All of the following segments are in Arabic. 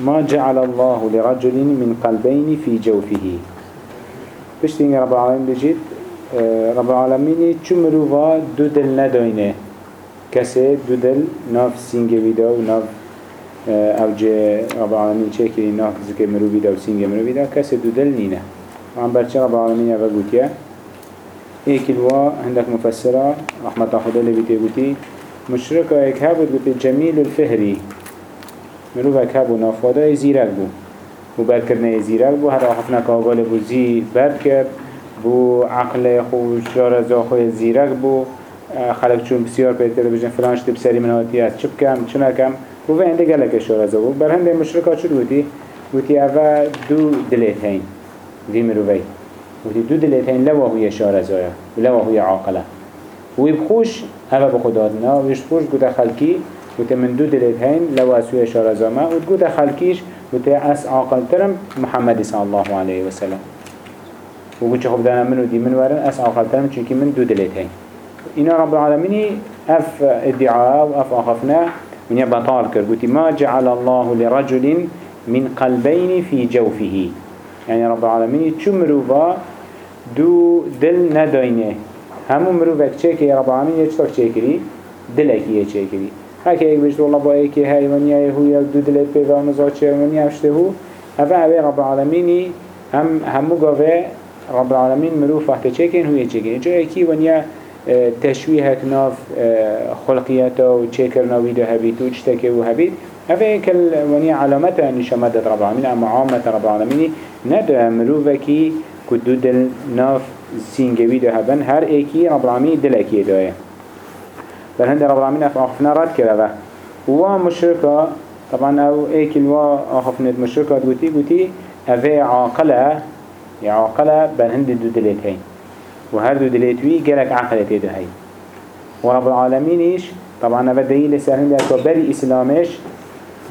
ما جعل الله لرجل من قلبين في جوفه. بشتين رب العالمين بجيت آه، رب العالمين چو مروفا دو دل نداينه. كسي دو دل ناف سينجي بيدا و ناف آه، أو جه رب العالمين چه كري ناف زكي مروفي دا و سينجي مروفي دا كسي دو دل نينه وعن برچه رب العالمين اوه قوتيه هيك الوا عندك مفسرة رحمة خدا اللي بيتي مشرک یک هبود بود به جمیل الفهری. مروف یک هبو نافاده زیرک بو، و برکرنه زیرک بو، هر آخف نکاغال بود زی برکر بو عقل خوش جار خوی زیرک بو، خلق چون بسیار پیدا بجن فلانش تب بسری منواتی هست چپ کم چون کم. و و هنده گلک بو زا بود. بر هنده ها چود بودی؟ بودی اول دو دلیت هین دی مروفی بودی دو دلیت هین لواهوی هوی اشاره و لواهوی عاقله بخوش هوا بخدادنا ویش بخوش گوتا خلکی وقتی من دو دلت هین لوا سوی شارزاما و گوتا خلکیش وقتی اس عاقل ترم محمد صلی الله و سلم و گوچه خب دانا منو دی من ورن اس عاقل ترم چونکی من دو دلت هین اینا رب العالمین اف ادعاء و اف آخفنا من يبطال كر قلت ما جعل الله لرجل من قلبين في جوفه يعني رب العالمين چو مروفا دو دل نداينه همو مروفك چه رب العالمين يچتاك چه كري دلك چه كري هكا يك بجد والله با ايكي هاي ونيا هو يل دو دلت بيغا مزاد چه ونيا اشته هو هفا اوه رب العالمين هم همو قاوه رب العالمين مروف وقت چه كن هو چه كري جو ايكي ونيا آه، تشويهك ناف آه، خلقياته و چه کرنا ويدو هبيت و چتكه و هبيت هذا كل وني علامته نشمدت رب العالمين أما عامة رب العالمين ندى مروفكي كدو دل ناف سينجوي ده هبن هر ايكي رب العالمين دل اكي ده بل هند رب العالمين أخفنا رد كذا هو مشركة طبعا أو ايكي الوا أخفنا مشركة قوتي قوتي أفي عاقلة عاقلة بل هند دو دلت هين وهر دو دلت وي قالك عقلة ده هين ورب العالمين إيش طبعا أفا دليل سهل ده بري إسلامش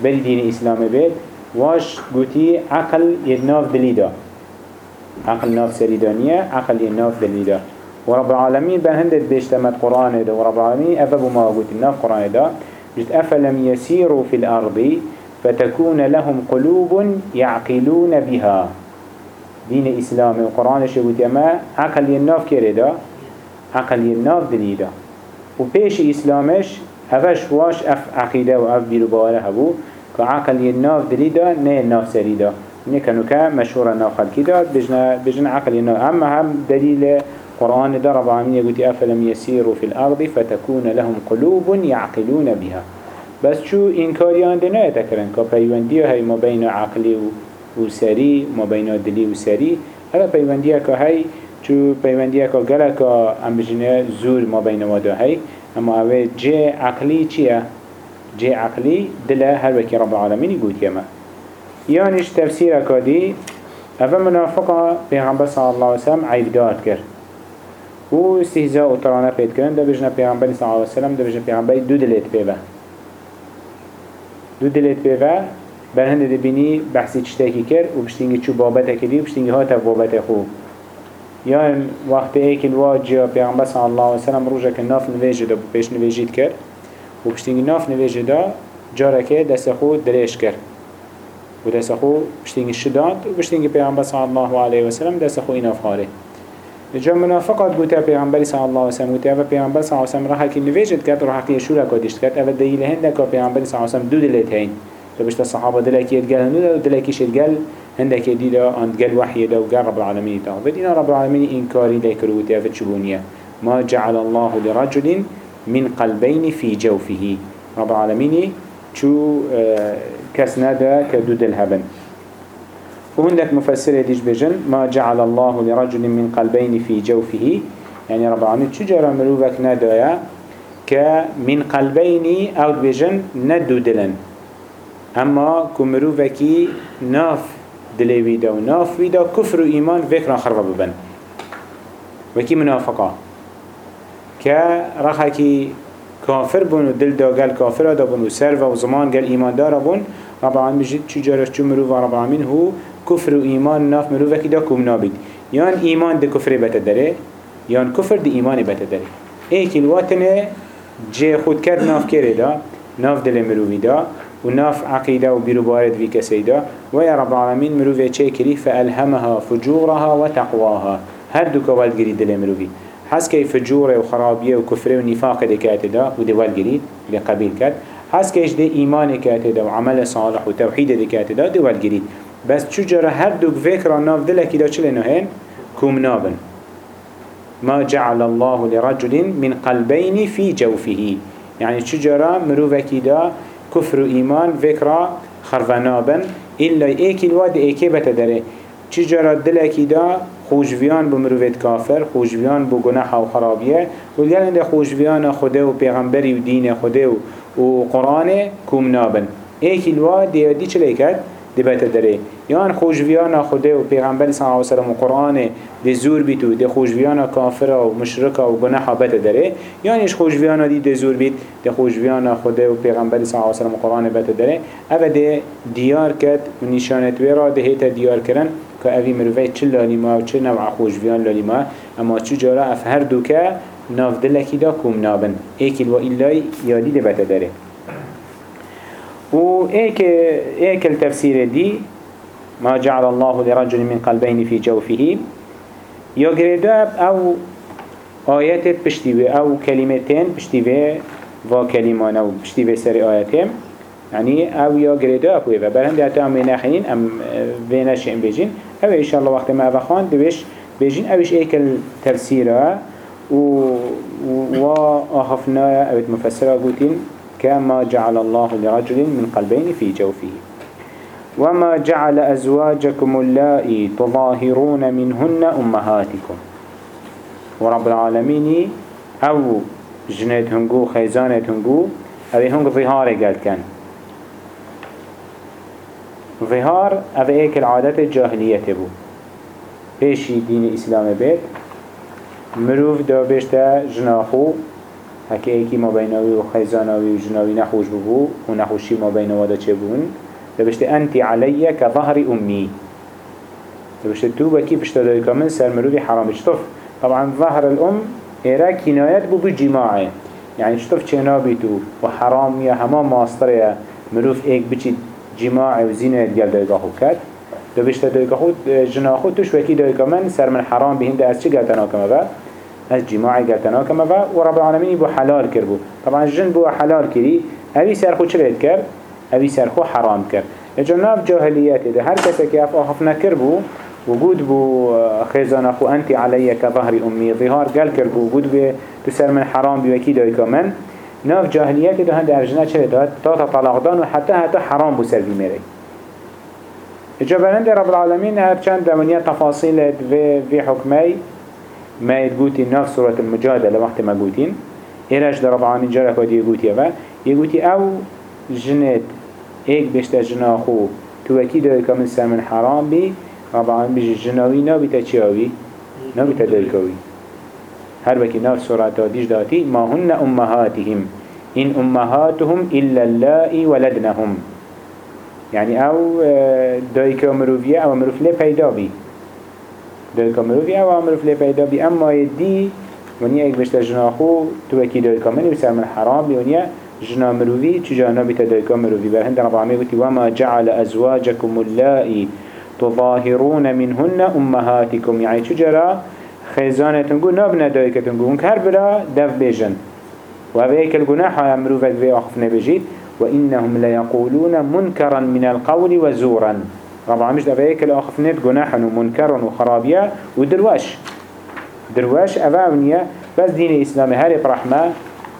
بری دین اسلام بید واش گوتی عقل ید ناف دلیدا عقل ناف سریدانیه عقل ید ناف دلیدا و رب العالمین به هندت بیشتمت قرآن دا. و رب العالمین افا ما گوتی ناف قرآن دا. جد أفلم يسيروا في الأرض فتكون لهم قلوب يعقلون بها. دين إسلام وقرآن شبوت ما عقل يناف كردا عقل يناف دليدا وبيش إسلامش هفش واش أف عقيدة و اف بيرو باوره هبو. که عقل يناف دلي دا نه ناف سري دا نه كانو که مشهور ناف خلقی دا بجنا عقل يناف أما هم دليل قرآن دا رب العالمين يقول أفلم يسيروا في الأرض فتكون لهم قلوب يعقلون بها. بس شو إنكاريان دنا يتكرن كبيوندية هاي ما بين عقلي وسري ما بين دلي وسري هذا بيوندية كهاي شو بيوندية كجلك أم بجنا زور ما بين ودا هاي اما اوه جه عقلی چیه؟ جه عقلی دله هر وکی رب العالمین يقول يما یانش تفسیر اکادی اوه منافقه پیغمبر صلی الله علیه وسلم عیب داد کرد. و استهزاء و ترانه پید کرن ده بجنه پیغمبر صلی الله علیه وسلم ده بجنه پیغمبر دو دلیت پیوه. دو دلیت پیوه بر هنده ده بینی بحثی چتاکی کرد و بشتینگی چو بابت کردی و بشتینگی ها تا بابت خوب. یا وقت ایک الواجه پیغمبر صلی الله علیه وسلم روزه که ناف دا پیش نویجید کرد. و پشتینگی ناف نویجه دا جاره که دست خود دریش کرد. و دست خود پشتینگی شداد و پشتینگی پیغمبر صلی الله علیه وسلم دست خود ایناف خاره جا منافقات بوده پیغمبر صلی الله علیه وسلم بوده و پیغمبر صلی الله علیه وسلم راه که نویجد کرد و حقی شورا کدیشت کرد. اول دلیل هنده که پیغمبر صلی الله علیه وسلم دو دلیت هین لبشت الصحابة دلكي يتقال هنو دلكيش يتقال هندك يديدا عند قال وحي دا وقال رب العالمين تا فدينا رب العالمين إنكاري ليكروتي أفتشبونيا ما جعل الله لرجل من قلبين في جوفه. رب العالمين شو آه كسنا دا كدود الهبن وهندك مفسر ديش بجن ما جعل الله لرجل من قلبين في جوفه. يعني رب العالمين شو جرى مروفك نادايا كمن قلبين أو بجن ندو دلن. أما كمرو وكي ناف دلي ويدا و ناف ويدا كفر و ايمان فكرا خربا ببن. وكي منافقا. كرخكي كافر بون و دل دا قال كافر دا بون و سر و زمان قال ايمان دار بون. رب العالمين جد چو جارش چو مرو و رب العالمين هو كفر و ايمان ناف مرو وكي دا كم نابد يان ايمان دا كفر بتا داره يان كفر دا ايمان بتا داره ايك الواتنه جه خود کرد ناف کرده دا ناف دل مروی دا و ناف عقیده و بیرو بارد وی کسی دا. و یا رب العالمین مروی چه کری؟ فألهمها فجورها و تقواها. هر دو کوال گری دل مروی حس که فجور و خرابیه و کفر و نفاق دکات دا و دوال گری لقبیل کرد. حس که ده ایمان کات دا و عمل صالح و توحید دکات دا دوال گری بس چجرا هر دو فکر ناف دلکی دا چلی نهین كوم نابن. ما جعل الله لرجل من قلبين في جوفه. يعني شجرة مروفكي دا كفر إيمان فكرة خرفنابن إلا إيكي الواد إيكي بتدري شجرة دلكي دا خوشویان بو مروفت کافر خوشویان بو گناح و خرابیه. و گلن خوشویان خدا و پیغمبری و دین خدا و قرآن کوم نابن. ایکی الوا دیادی چلی کرد؟ دی بتدره یان خوشویان خدا و پیغمبر صلی الله علیه و سلم و قرآن دی زور بیتو دی خوشویان کافر و مشرک و گناه بت داره یانش خوشویان دی دی زور بیت دی خوشویان خدا و پیغمبر صلی الله علیه و سلم و قرآن بت داره أو دی دیار کد و نشانت ویرا دی هیتا دیار کرن که اوی مروفه چه لالیما و چه نوع خوشویان لالیما اما چو جارا اف هر دو که ناف دلکی دا کم نابن. ایکل و ایلای یادی دی بت داره. و ایک ایک التفسیر دی ما جعل الله لرجل من قلبين في جوفه. يا جريداب أو آيات بشتيوه أو كلمتين بشتيوه و كلمان أو بشتيوه سر آياتهم يعني أو يا جريداب ويبا برهم دي أتام بيناخنين أم بيناش إن أو إن شاء الله وقت ما أبخان دوش بيجين أوش إيك التفسير و وآخفنا أو مفسرة قوتين كما جعل الله لرجل من قلبين في جوفه وما جعل أزواجكم اللائي تظاهرون منهن أمهاتكم. ورب العالمين أو جنات هنگو خيزانت هنگو أو هنگ ظهار قال كان ظهار أو ايك العادات الجاهلية بو. بيشي دين إسلام بيت مروف دا بيشتا جناخو. هكي ايكي ما بينوي وخيزانوي وجناوي نخوش ببو ونخوشي ما بينوي دا چه بون. دبشت أنت علي كظهر أمي دبشت تو بكي بشتدوي كمن سر مروفي حرام اشتف طبعا ظهر الأم إيرا كنايات بو بجماعي يعني اشتف چنابيتو وحرام يا هما ماستر يا مروف ايك بچي جماعي وزينة يتقال دويقا خو كات دبشت دويقا خو جنا توش وكي دويقا من سر من حرام بهند أز چي قلتنا كما با أز جماعي قلتنا كما با ورب العالمين بو حلال كربو طبعا الجن بو حلال كري أبي سر خو چلت كر اوی سرخو حرام کرد. اجا ناف جاهلیت ده. هر کسی که اف آخف نکر بو وجود بو خيزان أخو أنت علي كظهر أمي ظهار قال كربو وجود بو تسر من حرام بوكي داي كمان ناف جاهليات ده هند أرجنا چه داد؟ تا طلاق دان وحتى حتى حرام بو سر بميري إجا بلند رب العالمين هر چند دمانية تفاصيل في, في حكمي ما يتقوتي ناف سورة المجادلة وقت ما قوتين إيراج در رب العالمين جارك ودي يقوتي يقوتي أو جنت ایک بشتا جناخو تو وکی دای که من سمن حرام بی طبعا بيجي جناوي نابي تشاوي نابي تدلكوي هر وكي ناف سورة ديش داتي ما هن أمهاتهم إن أمهاتهم إلا اللائي ولدنهم. يعني أو دايكا مروفيا أو مروف لي پیدا بي دايكا مروفيا أو مروف لي پیدا بي أما يدي ونيا ايك بشتا جناخو تو وكي دايكا من يسمى الحرام بي ونيا جنا مروفي چجا نبي تدايكا مروفي بل هند رب العالمين قلت وما جعل أزواجكم اللائي تظاهرون منهن أمهاتكم يعني چجرا خيزانتن قول نابنا دايكتن قول هر دف بيجن وهيك الجناح مروفك في أخفنا بجيت وإنهم ليقولون منكرا من القول وزورا. رب العالمين دف هيك الأخفنات جناحا ومنكرا وخرابيا ودرواش. دروش أفاونيا بس دين الإسلام هارب رحمة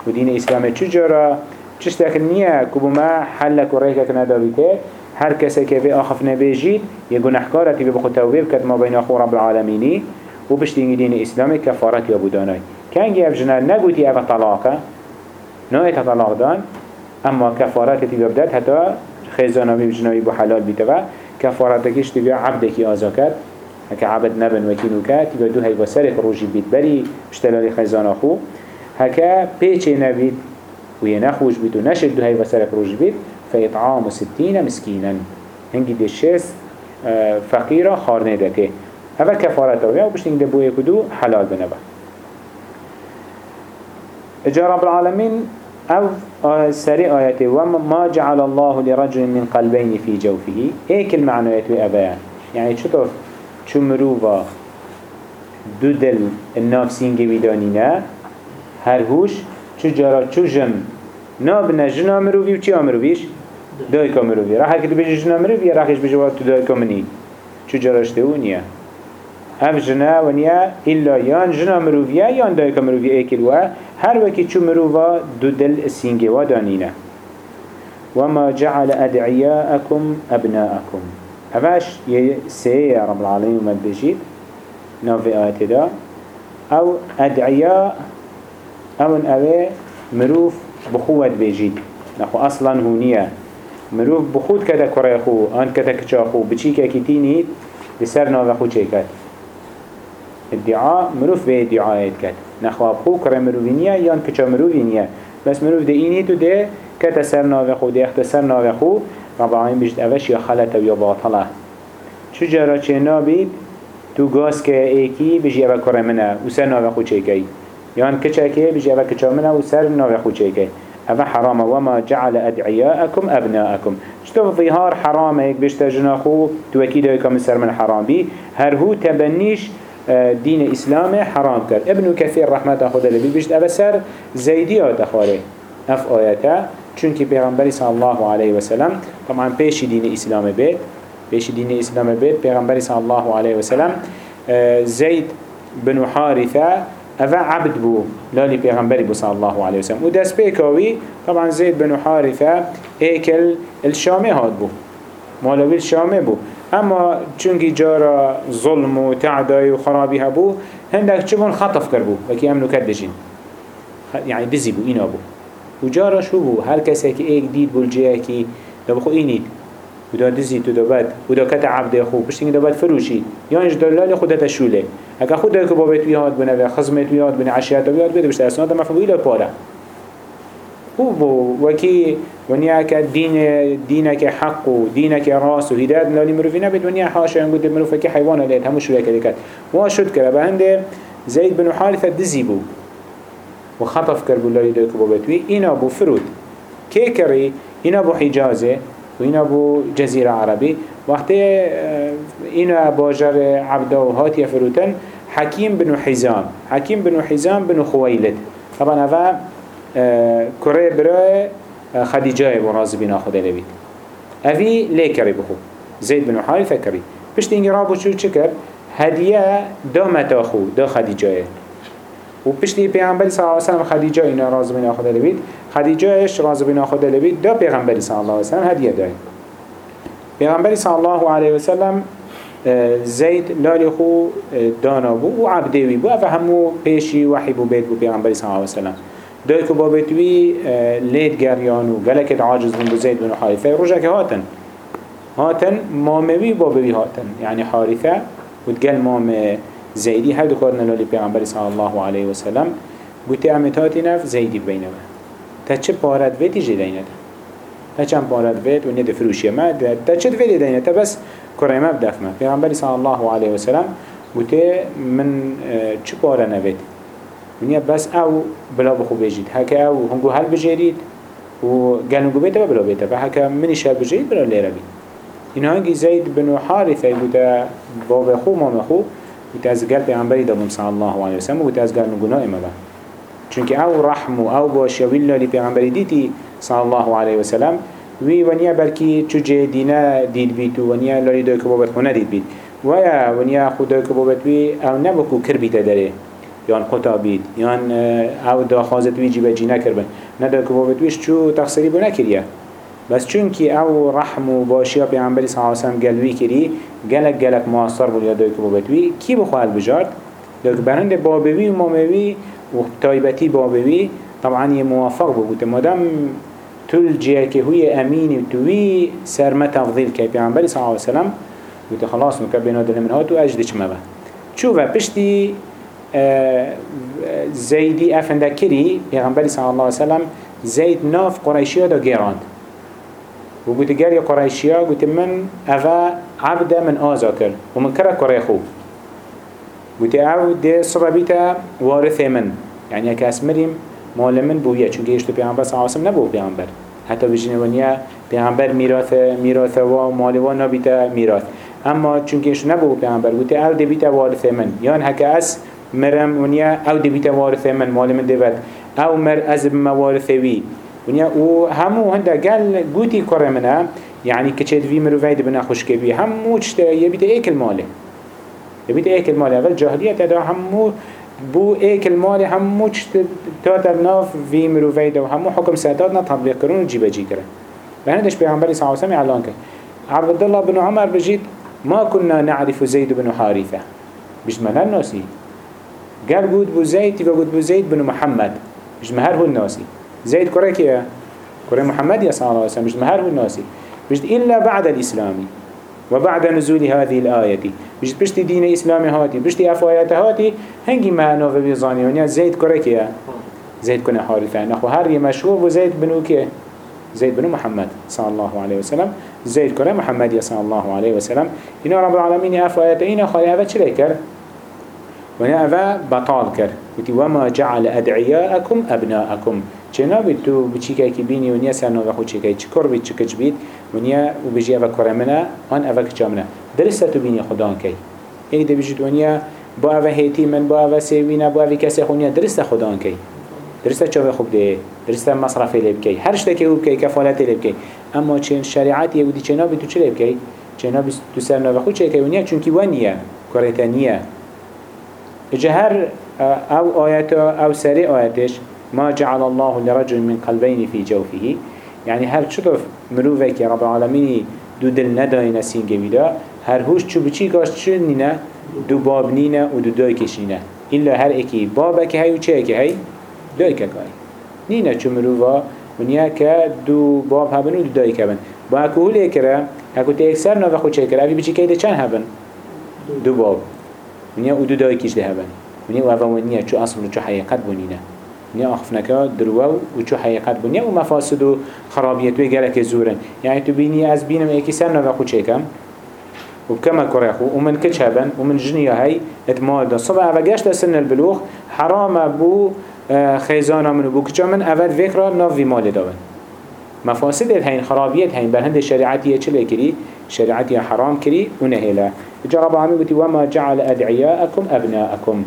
ودين الإسلام چجرا چشتك نية كبما حلك وريكك ندابيته هر کسی که به آخف نبیجید یه گناهکارتی به بخود توبه بکد ما بین آخو رب العالمینی و بشتینگی دین اسلامی کفارت یا بودانای کنگی اف جنال نگوتی اف طلاقة. نوعیت طلاق دان اما کفارتی ببدد حتی خیزاناوی بجناوی بو حلال بیته و کفارتکیش تبیا عبدکی آزا کد هکا عبد نبن وکینو کد تبیا دو هی وسرق روژی بیت بری بشتلالی خیزان آخو هكا بيچه نبيت ويا نخوش بيت ونشد دو هاي وسرق روج بيت فإطعام ستين مسكينا هنگي دي شيس آه، فقيرة خارنه دكي هذا كفارة ويا وبشتين دبوه كدو حلال بنبا. اجا رب العالمين أو سري آياته. وما جعل الله لرجل من قلبين في جوفه. ايك المعنى يتوي أبيان يعني شطف شو مروفا دو دل النافسين جويدانينا هرهوش چو جارا چو جم؟ نابنا جنا مروفي و چي مروفيش دايكا مروفي راح هكذا بيجي جنا مروفي راح يش بيجي وقت دايكا مني چو جاراش دهونيا اف جنا ونيا إلا يان جنا مروفيا يان دايكا مروفي ايكل وها هر وكي چو مروفا دو دل السينجي ودانينا وما جعل أدعياءكم أبناءكم أفاش يسي يا رب العالمين ومد بجيب نوفي آيات دا. أو أدعياء أو أوي مروف بخوة بيجيد نخو أصلا هونية مروف بخود كده كره خو آن كده كچا خو. بچي كاكتيني لسر نوفي خو چيكت ادعاء مروف به ادعاء كت نخواب خو كره مروفينية يان كچا مروفينية بس مروف ده إني تو ده كده سر نوفي خو ده اختصر نوفي خو رب العالمين بجد أوش يا خلطة ويا باطلة. شو جرى چه نابید تو گاز که ایکی بجی اوه کره منه و سر ناوه خو چه کی؟ یان کچه که بجی اوه کچه منه و سر ناوه خو چه کی؟ اوه حرامه وما جعل ادعیاءكم ابناءكم شتو ظهار حرامه یک بشتا جناخو تو اکی دوی کم سر من حرام بی. هر هو تبنیش دين إسلام حرام كر ابن كثير رحمة خدا لبي بيشت أبا سر زيديات أخواري أف آياتا چونكي پیغمبر صلى الله عليه وسلم طبعا پیش دين إسلام بيت پیش دين إسلام بيت پیغمبر صلى الله عليه وسلم آه، زيد بن حارثة أفا عبد بو. لالي پیغمبر بو صلى الله عليه وسلم ودس بيكاوي طبعا زيد بن حارثة ايكل الشامي هاد بو. مولوي الشامي بو. اما چونكي جارا ظلم و تعداي و خرابي هبو هندك چبون خطف كربو وكي امنو كدجين يعني دزي بو اينا بو. و جارا شو بو هر کسی که ایک دید بول جيه که دا بخو اینید و دا دزی تو دا بد. و دا کت عبد خو پشتینگ دا بد فروشید یانش دلال خود تشوله اگه خود دا که بابت ویاد بنه و خزمت ویاد بنه عشیت ویاد بده بشت اسناد مفهوی لا پاره هو وكي ونيا كدين دينك حق ودينك راس. وهداية لاني مروفينا بيت ونيا حاشا. ينقول مروفك حيوان ليت همو شوية كده كات واشد كده بهنده زيد بن حارثة دزيبو وخطف كربو الله يدوك بابتوي إنا بو فرود. كي كري؟ إنا بو حجازة. وإنا بو جزيرة عربي. وقت إنا باجر عبده وهات يفروتن حكيم بن حزام. حكيم بن حزام بن خويلد. طبعا هذا كره برای خدیجه و راز بینا خدا لبید اوی لی کری بخو. زید بن حارثه کری. پشت اینگه رابو چو چه کرد؟ هدیه دا متاخو دا خدیجه و پشتی پیغمبری صلی الله علیه وسلم خدیجه اینا راز بینا خدا لبید خدیجه اش راز بینا خدا لبید دا پیغمبری صلی الله علیه وسلم هدیه دای پیغمبری صلی الله علیه وسلم زید لالی خو دانا بو و عبدوی بو. و همو پیشی بو بید بو پیغمبری صلی الله علیه وسلم. دوی که بابتوی لید گریان و گلکت عاجز من بو زید بن حارثه روژه که هاتن. هاتن ماموی بابوی هاتن. يعني حارثه و دگل مام زيدي هدو كارنا لولي پیغمبر صلى الله عليه وسلم بوتي عمتاتي نف زيدي بينما تا چه پارد ويتي جي دينه تا چند پارد ويت و ند فروشي ما تا چه دويتي دينه تا بس كريمه بدفمه پیغمبر صلى الله عليه وسلم بوتي من چه پاره نويت ونیا بس آو بلا بخو بجید. هکه آو هنگو هل بجیرید و گلنگو بیتا بلا بیتا و هکه منی شب بجید بلا لیره بید. این هنگی زید بن حارثه بوده باب خو مام خو بوده از گل پیغمبری دابم صلی الله علیه وسلم بوده از گل نگناه امه چونکه آو رحم و آو باشی و لالی پیغمبری دیتی صلی الله علیه وسلم وی ونیا بلکی چو جه دینه دید بیت ونیا لالی دوی که بابت خونه دید بیت. ویا ونیا خود که بابت وی آو نبکو کر بیت داره یان قطع بید یان أو دا خازت وی جیبه جی نکربن ندا که بابت ویش چو تقصیری بو نکریه بس چونکی أو رحم و باشی پیغمبری صلی الله علیه وسلم گلوی کری گلک گلک معاصر بود یادوی که بابت وی. کی بخواه بجارد؟ لکه برند بابوی و ماموی و تایبتی بابوی طبعا یه موافق بود. مادم تل جيه که هوی امین و توی سرمه تفضیل که پیغمبری صلی الله علیه وسلم خلاص مکبینا دل من هاتو اجد چمه چو و پشتی زیدی افندکری پیغمبری صلی الله علیه وسلم زید ناف قرائشی ها دا گیراند و گوته گر یا قرائشی ها من او عبد من آزا کر و من کرا قرائ خوب. گوته او ده صبح بیتا وارث من. یعنی اکه اسمریم مال من بویه. چونکه ایش تو پیغمبر صلی الله علیه وسلم نبو پیغمبر. حتی بجنوانیه پیغمبر میراث میراث و مال و نبیتا میراث. اما چونکه ایش نبو پیغمبر گوته او ده بیتا وارث من. یعنی حکه اس مرم ونیا أو دبیت وارث من مال من دبت أو مر از موارث وی. ونیا و همو هنده گل گوتی کره منه. يعني كتشد في مروفيد بنا خوش كبي همو تشتا يبيت ايك المال يبيت ايك المال اول جاهلية تدا همو بو ايك المال همو تشتا تاتا ناف في مروفيد وهمو حكم ساتاتنا تطبيق كرون وجيبا جي كرن فهندش بيغنبالي صلى الله عليه وسلم اعلان كر عبد الله بن عمر بجيت ما كنا نعرف زيد بن بيش مهر الناسي قال قود بو زيد تبا قود بو زيد بن محمد. بيش مهر هو الناسي. زيد كوري كيه كوري محمد يا صلى الله عليه وسلم. بيش مهر هو الناسي. بيش إلا بعد الإسلام وبعد نزول هذه الآية. بيش بيشتي دين إسلام هاتي. بيشتي أفايات هاتي. هنجي ما نوفي بيزاني ونيا زيد كوري كيه زيد كنا حارثة نخو هر مشهور وزيد بن كيه زيد بن محمد صلى الله عليه وسلم. زيد كنا محمد صلى الله عليه وسلم. إن رب العالمين أفايات إنا خالي هذا كر ونيا أفا بطال كر. وما جعل أدعياءكم أبناءكم. چنا بید تو بچیکه کی بینی ونیا سرنا و خود چیکه چکر بید چکج بید ونیا و بجی اوه کرمنا آن اوه کچامنا درسته تو بینی خدا کی یک ده بجید ونیا با اوه هیتی من با اوه سیوینا با اوه کسی خونیا درسته خدا کی درسته چاوه خوب ده درسته مصرف لب کی هر شته که خوب کی کفالت لب کی أما چن شریعت یهودی چنا بید تو چه لب کی چنا بید تو سرنا و خود چیکه ونیا چونکی ونیا کرتانیه جهر أو آیت أو سری آیتش ما جعل الله لرجل من قلبين في جوفه يعني هر شطف مروفك رب العالمين دو دل ندای نسین گویدا هر هوش چو بچی گاش چه نینه دو باب نینه و دو دای کشینه إلا هر بابا که هی و چه هی دای که گای نینه چو مروفا ونیا که دو باب هبن و دو دای که بن با اکو هولی کرا اکو تی اکسر نو خود چه کرا اوی بچی که ده چند هبن دو باب ونیا و دو دای کش ده هبن ونیا و اوه ونیا چو اصل و چو حقیقت بونینه نیا آخفنکا دروا و چو حقیقت بنیا و مفاسد و خرابیت وی گلک زورن یعنی تو بینی از بینم ایکی سر نوه خود چکم و کما کرخو و من کچ هبن و من جنیا هی اتمال دا صبح اوه گشت سن البلوغ حرام بو خیزانا منو بو کچا من اول فکر ناف وی مال دابن مفاسد هین خرابیت هین بر هند شریعتی چلی شریعتی حرام کری و نهیلا جا رب العالمین بودی وما جعل ادعیاءکم ابناءکم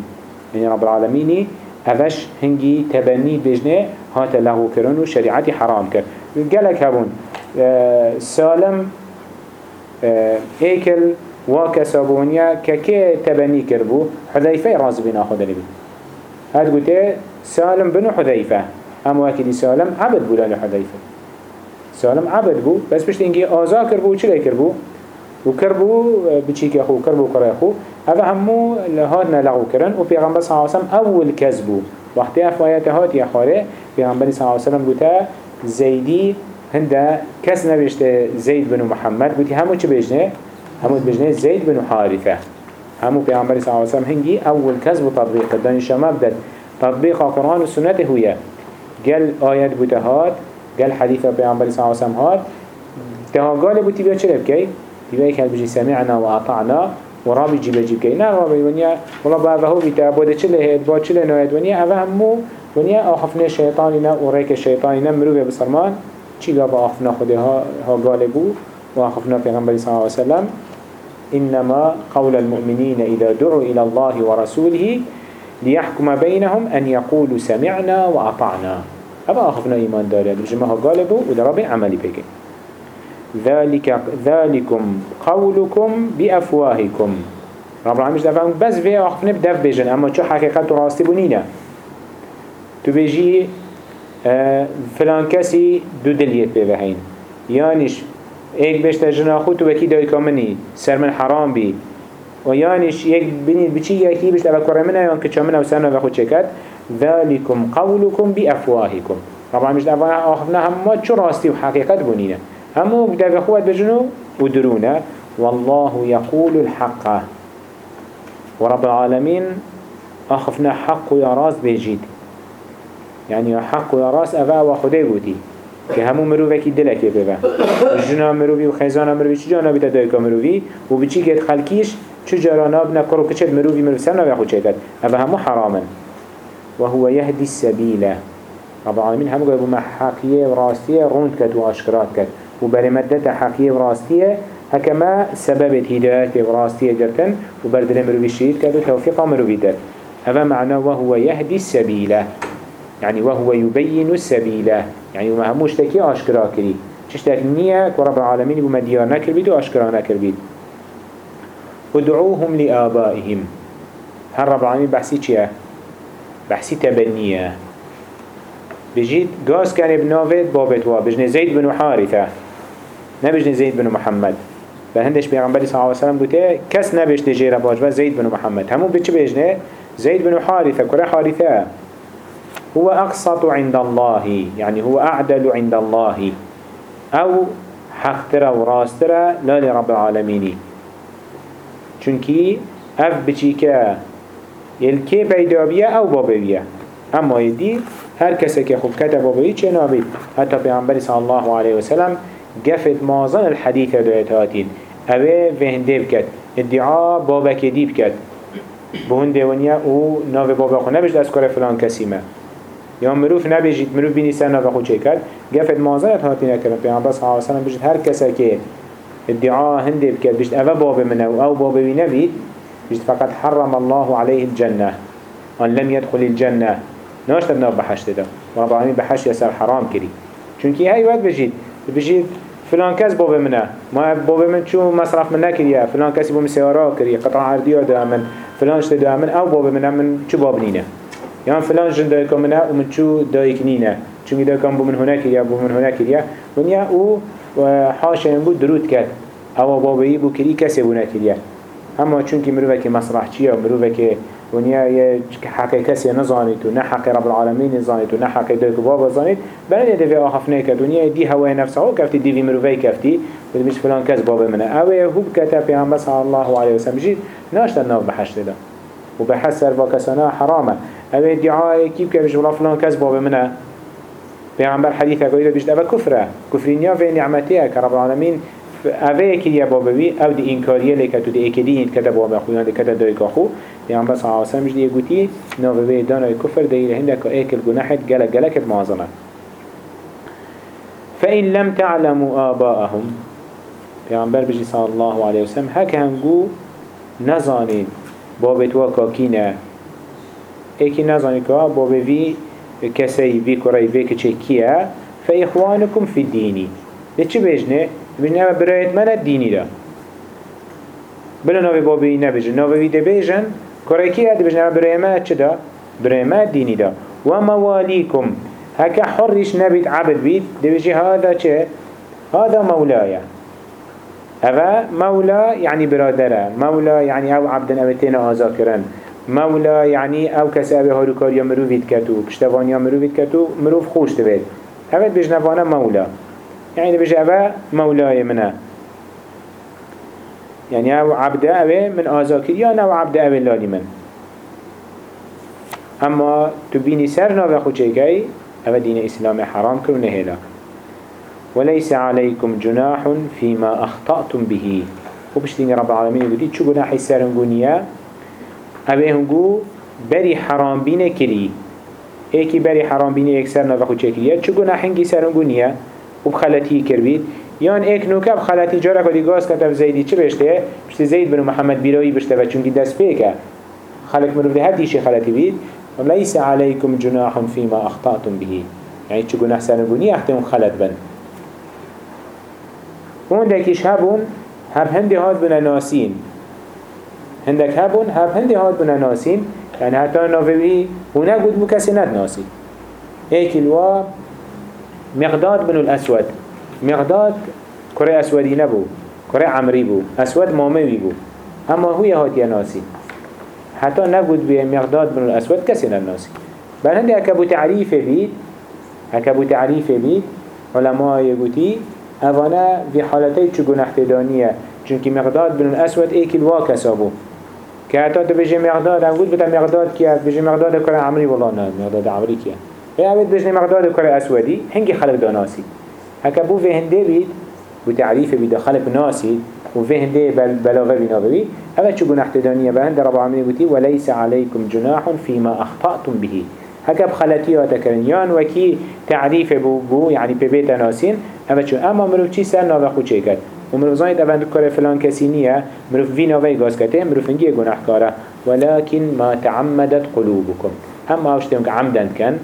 یعنی رب العالمینی اوش هنگی تبنی بجنة هات له کرن و شریعتی حرام کرد گلک هبون آه، سالم آه، ایکل واکا سابونیا که که تبنی کرد بو حذیفه راز بنا خود لبی هاد گوته سالم بنو حذیفه أما وكيدي سالم عبد بولا لحذيفة. سالم عبد بو. بس بشت انجي آزا كربو چلي كربو وكربو بچيك اخو كربو كرا اخو هذا همو لهادنا لغو كرن و پیغمبر صلى الله عليه وسلم اول كذبو وقتی افایت هات یا خاره پیغمبر صلى الله عليه وسلم گوتا زیدی هنده کس نوشته زید بن محمد. گوتی همو چه بجنه؟ همو بجنه زید بن حارثه همو پیغمبر صلى الله عليه وسلم هنگی اول كذب و تطبیق دانی شما بدد. تطبیق قرآن و سنت هویه. قال آيات بوتهات قال حديث پیغمبر صلى الله عليه وسلم هات تها قال بوتي بيا چلب كي؟ تبا كان بجي سمعنا وأطعنا ورابي جيب جيب كي. نا رابي ونيا والله بعد هو بيتا بوده چله هيد با چله نويد ونيا اوه همو ونيا آخفنا شيطاننا وريك الشيطاننا مروه بسرمان چي قابا آخفنا خوده ها, قال بو وآخفنا پیغمبر صلى الله عليه وسلم؟ إنما قول المؤمنين إذا دعوا إلى الله ورسوله ليحكم بينهم أن يقولوا سمعنا وأطعنا أبا أخفنا إيمان داري بجمعها قالبوا ودرابي عملي بيكي. ذلك ذلكم قولكم بأفواهكم. رب العالمين دفعون بس في أخفنا بدف بيجن. أما شو حقيقة راستي بنينا تبيجي آه فلان كسي دو دليت بيبهين يانش ایک بشت جنا خود تو وکی دای کامنی سر من حرام بی و یانش یک بینید بچی یکی بشت اوه کرمنه یان که چامنه و سرنا و خود چکت ذالکم قولکم بی افواهکم طبعا مش دفعه آخفنا همه چو راستی و حقیقت بونینه؟ همو بدأ خود بجنو ودرونه والله يقول الحق. ورب العالمين أخفنا حق يا راس بيجيد يعني حق يا راس أفا وخده بودي كهمو مروفه كي دلك يبقى جنا مروفي وخيزانا مروفي چو جانا بيتا دايكا مروفي وبچي كت خلقيش چو جارانا بنا كرو كچت مروفي مروفي سرنا بيخو چكت أفا همو حراما وهو يهدي السبيل. رب العالمين هم قالوا ما حقية وراستية روند كت واشكرات كت. وبرمدة حقية وراستية هكما سبب هداية وراستية جرتن. وبردل مروي الشهيد كت وتوفيق مروي در هذا معناه وهو يهدي السبيل. يعني وهو يبين السبيل. يعني وما هموش تكي أشكرا كري. تشتاك نية ورب العالمين بما ديار نكر بيد وأشكرا نكر بيد. ادعوهم لآبائهم. هل رب العالمين بحسي چيه؟ بحسي تبنيه بجيت قاس كان ابنافت بابت وا. بجن زيد بن حارثة نبجن زيد بن محمد. بهندش بيغنبري صلى الله عليه وسلم قلت كس نبش تجير باجبا زيد بن محمد. همو بيش بيجنه زيد بن حارثة كره حارثة هو أقسط عند الله يعني هو أعدل عند الله. أو حقتر وراستر لا لرب العالمين چونكي اف بچيكا يلكي بيدابية أو بابوية أما يدي هر کسی که خوب کتب بایی چه نابید حتی پیامبر صلی الله علیه وسلم گفت مازن الحدیث دویت هاتین اوه وهنده بکد ادعا بابک دیب کد بهنده ونیا أو ناو بابا خو نبشت از کار فلان کسی ما. یا مروف نبیجید مروف بینی سر ناو چه کرد؟ گفت مازن هاتین اکرم. پیامبر صلی الله علیه وسلم بجد هر کسی که ادعا هنده بکد بجد اوه باب منه أو باب بی نبید. فقط حرم الله عليه الجنة. أن لم يدخل الجنة. ناشتر ناف بحشت دا ورب العالمين بحشت يسر حرام كري. چونكي هاي وقت بجيد بجيد فلان كس بابا منه ما بابا من شو مصرف من نكريا فلان كس بوم سيارة كريا قطع عردية دا من فلان اشت دا من أو بابا منه من شو باب نينه. يعني فلان جن دا منه ومن شو دايك نينه. چونكي دا كان بو من هناك كريا بو من هناك كريا ونيا أو حاشا ينبو درود كد أو بابا يبو كري كسي بو نكريا اما چونكي مروفه كي مصرح چيه مروفه كي ونیا یه حق کسی نزانید و نه حق رب العالمین نزانید و نه حق دوی که بابا زانید بلن یه دوی آخف نکد ونیا دی هوای نفسه ها کفتی دیوی مروفی کفتی و دیمیش فلان کس بابا منه اوه هوب کتا پیامبر صلی الله علیه وسلم جید ناشتر ناف بحشت ده و بحث سر و کسانا حرامه اوه ادعای کیب که بجد فلان کس بابا منه پیامبر حدیث اگویده بجد اوه کفره کفرینیا و نعمتیه که رب العالمین اوه که یه بابوی أو دی اینکاریه لیکت و دی ایکدی هید کده بابا خویان دی کده دای کاخو. پیامبر صلی الله علیه و سلم جدی گویی نوبه دانای کفر دیره هنده که ایکل گناحت گله کد معظمه فإن لم تعلموا آباءهم پیامبر بجی صلی الله علیه و سلم هک هنگو نزانید بابت و کاکینه ایکی نزانید که بابه وی کسی وی کره وی کچه کیه؟ فإخوانكم في الدين ده چه بجنه؟ بجنه برایت من الدینی ده بلا نوی بابی نبجن نوی ده بجن كره كي هاد بجنا بريما چدا بريما ديني دا؟ ومواليكم هكا حرش نبيت عبد دي بجي هذا چه؟ هذا مولايا هذا مولا يعني برادره مولا يعني أو عبدن اوتين آزاكرن مولا يعني أو کسی أو هاروکار یا مروفید کتو. پشتوان یا مروفید کتو. مروف خوش تبید هفت بجنوانا مولا. يعني بجي اوه مولای منه. يعني أو عبد اوه من آزاكريان أو عبد اوه لالي من. اما تبيني سر ناوه چيكي أو دين اسلام حرام كرو نهلا وليس عليكم جناح فيما أخطأتم به. وبشتين رب العالمين يقول چو گناحي سرنگونيا اوه هنگو بري حرام بينه كري ايكي بري حرام بينه ايك سر ناوه خود چيكي چو گناحنگي سرنگونيا وبخلتي كربيت یان ایک نوکب خلاتی جارا کدی گاز کتب زیدی چه بشته؟ بشته زید بن محمد بیروی بشته و چونکی دست پیکه خلق مروف ده هر دیشی خلاتی بید وليس عليكم جناح فيما أخطأتم به. يعني چه گناه سنگونی احتمون خلط بن. اون دکیش هبون هب هندی هاد بنا ناسین. هندک هبون هب هندی هاد بنا ناسین. يعني حتى نوفي هنا قد بو كسي ند ناسي هيك الوا مقداد بن الأسود. مقداد كره أسودي نبو كره عمري بو أسود ماموي بو. أما هو يهات ناسي. حتى نقود به مقداد بن الأسود كسنا الناسي بل هندي أكبو تعريف بيت أكبو تعريف بيت علماء يقولي أفانا في حالتي چو احتدانية چونك مقداد بن الأسود ايك الواقع سابو كهتا تبجي مقداد هنقول بتا مقداد كيا بجي مقداد كره عمري والله نا مقداد عمري كيا هي أبد بجي مقداد كره أسودي هنگي خلق داناسي هكا بو في هنده بيت بو تعريف بيت خلق ناسي وفي هنده بل بلاغة بنابوي هذا شو جناح تدانية بهند رب العالمين قلتي وليس عليكم جناح فيما أخطأتم به هكا بخلطي وتكرن يان وكي تعريف بو بو يعني ببيت ناسين اما شو اما مروف چي سر ناوه خود چه کرد؟ و مروف زاید اوند کار فلان کسی نیه مروف وی ناوه گاز کته مروف انگی گناه کاره ولكن ما تعمدت قلوبكم هم اوشتهم عمدا كان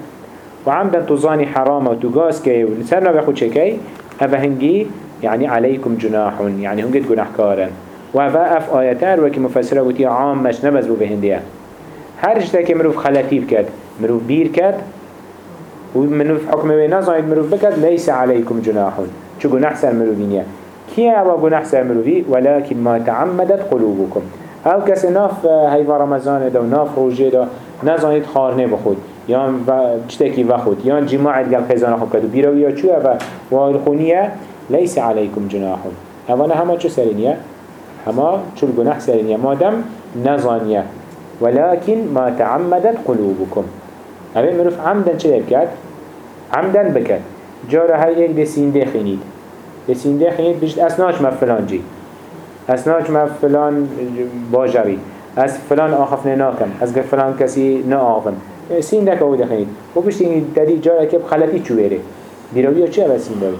وعمدا تظاني حرام وتقاس كي ولسان ناوه خود چه كي اوه هنگي يعني عليكم جناح يعني هم قد جناح كارن وهذا أف آياتار وكي مفسرة وتي عام مش نبز بو بهندية. هر جدا مروف خلاتي بكد مروف بير كد ومروف حكم بينا زايد مروف بكد ليس عليكم جناح. شو جناح سر مروفينيا. كيا هو جناح سر مروفي؟ ولكن ما تعمدت قلوبكم. أو کس ناف هیوا رمضان دا و ناف روژه دا نزانید خارنه بخود یا چتکی بخود یا جماعت گل خیزان خود کدو بیرو یا چوه و والخونیه ليس عليكم جناح هوانا هما چو سرينيا هما چو الجناح سرينيا مادم نظانيا ولكن ما تعمدت قلوبكم هذا مروف عمدا چه بكات جارة هاي ايك دي سين خينيد دي سين خينيد بجد اسناش ما فلان جي اسناش ما فلان باجري اس فلان آخفنه ناكم اس فلان كسي نا آخن سين دك أو دخينيد و بجد دادي جارة كيب خلطي چويره بيروية چه أو سين داري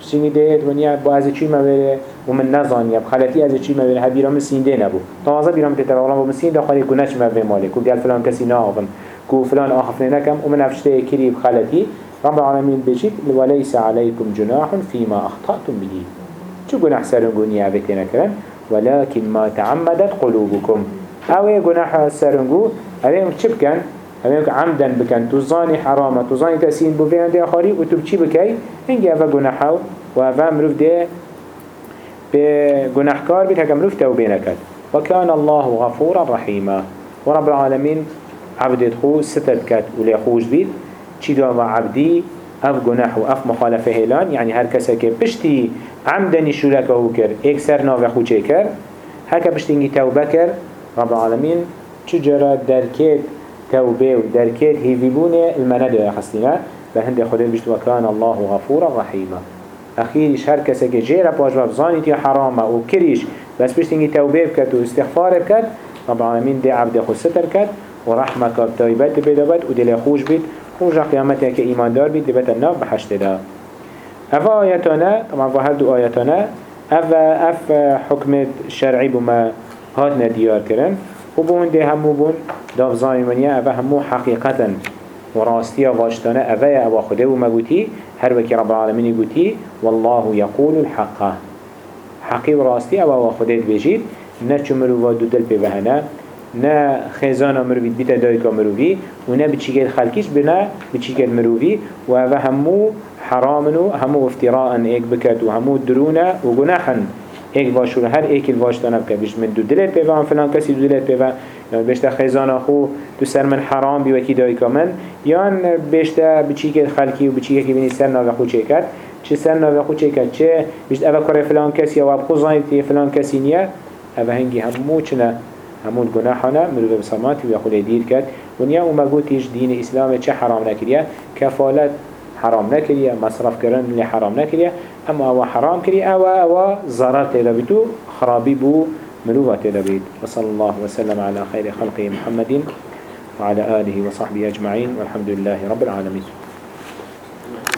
سینی دهت ونیا با از چی مبره و من نزانیم خالتی از چی مبره ها بیرام سینده نبو تازه بیرام تتبع با مسین داخلی کنش مبره ماله کو گل فلان کسی ناغم کو فلان آخفنه نکم. و من افشته کریب خالتی رب العالمین بجید وليس عليكم جناح فيما أخطأتم به. شو جناح سرنجون يا بيتنا كلام ولكن ما تعمدت قلوبكم أو جناح سرنجو أريم شبكن همیک عمدن بکن. تو زانی حرامه. تو زانی تسین بو. فیان دی آخری و تو بچی بکی؟ هنگی اوه گناحو و. اوه مروف ده به گناحکار بید هکا مروف توبه نکد و کان الله غفورا رحیما. و رب العالمین عبدت خو ستد کد و لیخوش بید. چی دو و عبدی؟ اف گناح و اف مخالفه هلان يعني هر کسی که پشتی عمدنی شرکه هو کر ایک سر ناو خو چه کر هکا پشتینگی توبه کر رب العالمين چجرا درکت توبه و دركات هيفيبونه المند يا خستنا بهند خدين بيشت وكان الله غفورا رحيما. أخيرش هر كسا جيرا باش بفزاني تي حرامه و كريش بس بيشتنجي توبه بكت و استغفار بكت رب العالمين دي عبد خود ستر كت ورحمة كبتايبت بيدابت و دل خوش بيت خوش قيامتها كإيمان دار بيت دبت النار بحشت دا أفا آياتنا طبعا فهر دو آياتنا أف حكمة شرعي بما هاتنا ديار كرن بون ده همو بون داف زایمانیه اوه همو حقیقتا و راستیا واشتانه اوه اوه خوده و مگوتی هر وکی رب العالمینی گوتی والله يقول الحق. حقی و راستی اوه اوه خوده بجید نه چو مروفا دو دل پی بهنه نه خیزان مروفی بیت دایکا مروفی و نه بچیگل خلکیش بنا بچیگل مروفی و اوه همو حرامنو همو افتراء ایک بکد و همو درونه و گناحن ایک واشور هر ایک الواش تنب که بیش من دو دلت پیوان فلان کسی دو دلت پیوان یا بیشتر خیزان خو تو سر من حرام بی وکی دای کامن یا بیشتر بچی که خلکی و بچی که بینی سر ناوه خو چه کرد. چه سر ناوه خو چه کرد؟ چه بیشتر اوه کار فلان کسی یا ابخو زانید فلان کسی نیه. اوه هنگی همو چنه همون گناهانه مروف بساماتی و خود دیر کرد. ونیا أو مگوتیش دین اسلام چه حرام نکریه؟ کفالت حرام نکریه مصرف کردن حرام نکریه. أما أو حرام کری أو أو ضرر تیدا بیتو خرابی بو مروبة تیدا بید وصلى الله وسلم على خير خلقه محمد وعلى آله وصحبه أجمعين والحمد لله رب العالمين.